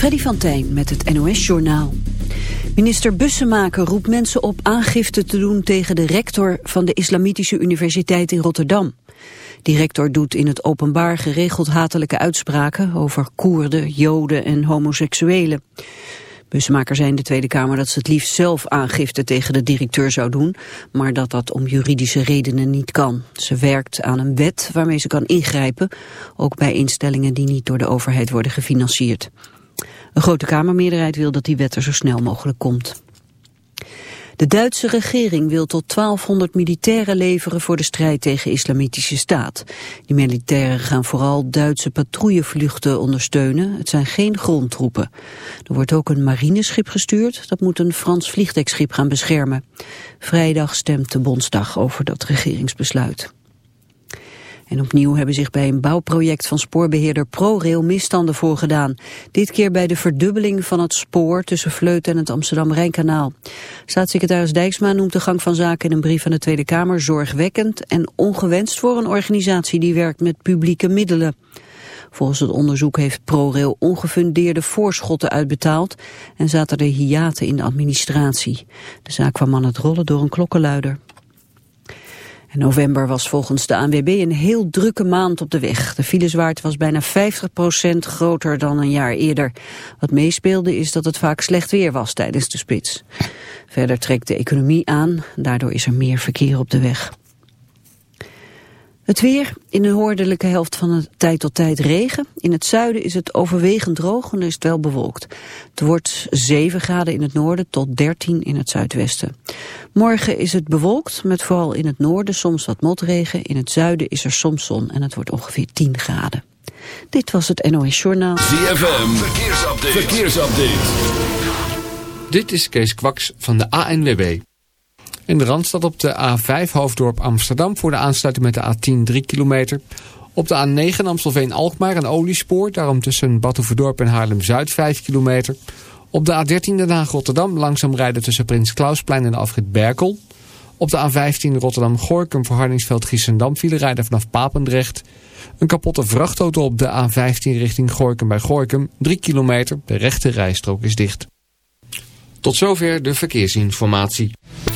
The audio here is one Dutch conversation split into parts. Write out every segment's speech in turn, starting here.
Freddy van Tijn met het NOS-journaal. Minister Bussemaker roept mensen op aangifte te doen tegen de rector van de Islamitische Universiteit in Rotterdam. Die rector doet in het openbaar geregeld hatelijke uitspraken over Koerden, Joden en homoseksuelen. Bussemaker zei in de Tweede Kamer dat ze het liefst zelf aangifte tegen de directeur zou doen, maar dat dat om juridische redenen niet kan. Ze werkt aan een wet waarmee ze kan ingrijpen, ook bij instellingen die niet door de overheid worden gefinancierd. Een grote Kamermeerderheid wil dat die wet er zo snel mogelijk komt. De Duitse regering wil tot 1200 militairen leveren voor de strijd tegen islamitische staat. Die militairen gaan vooral Duitse patrouillevluchten ondersteunen. Het zijn geen grondtroepen. Er wordt ook een marineschip gestuurd. Dat moet een Frans vliegdekschip gaan beschermen. Vrijdag stemt de Bondsdag over dat regeringsbesluit. En opnieuw hebben zich bij een bouwproject van spoorbeheerder ProRail misstanden voorgedaan. Dit keer bij de verdubbeling van het spoor tussen Vleuten en het Amsterdam-Rijnkanaal. Staatssecretaris Dijksma noemt de gang van zaken in een brief aan de Tweede Kamer zorgwekkend en ongewenst voor een organisatie die werkt met publieke middelen. Volgens het onderzoek heeft ProRail ongefundeerde voorschotten uitbetaald en zaten er hiaten in de administratie. De zaak kwam aan het rollen door een klokkenluider november was volgens de ANWB een heel drukke maand op de weg. De filezwaard was bijna 50% groter dan een jaar eerder. Wat meespeelde is dat het vaak slecht weer was tijdens de spits. Verder trekt de economie aan, daardoor is er meer verkeer op de weg. Het weer, in de noordelijke helft van de tijd tot tijd regen. In het zuiden is het overwegend droog en is het wel bewolkt. Het wordt 7 graden in het noorden tot 13 in het zuidwesten. Morgen is het bewolkt, met vooral in het noorden soms wat motregen. In het zuiden is er soms zon en het wordt ongeveer 10 graden. Dit was het NOS Journaal. ZFM, verkeersupdate. verkeersupdate. Dit is Kees Kwaks van de ANWB. In de Randstad op de A5 Hoofddorp Amsterdam voor de aansluiting met de A10 3 kilometer. Op de A9 Amstelveen-Alkmaar een oliespoor, daarom tussen Batuverdorp en Haarlem-Zuid 5 kilometer. Op de A13 Den Haag-Rotterdam langzaam rijden tussen Prins Klausplein en Afrit Berkel. Op de A15 Rotterdam-Gorkum voor Hardingsveld-Giessendam vielen rijden vanaf Papendrecht. Een kapotte vrachtauto op de A15 richting Gorkum bij Gorkum, 3 kilometer, de rechte rijstrook is dicht. Tot zover de verkeersinformatie.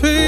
Feel.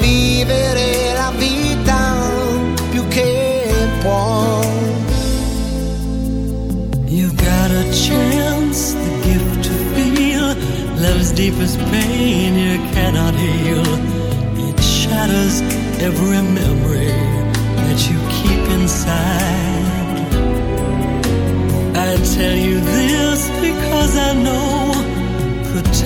vivere la vita più che può. You've got a chance, the gift to feel love's deepest pain you cannot heal. It shatters every memory that you keep inside. I tell you this because I know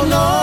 don't know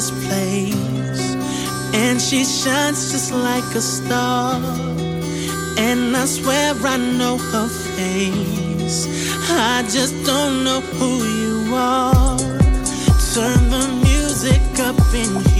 this place. And she shines just like a star. And I swear I know her face. I just don't know who you are. Turn the music up in here.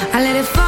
I let it fall.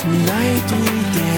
tonight we dance.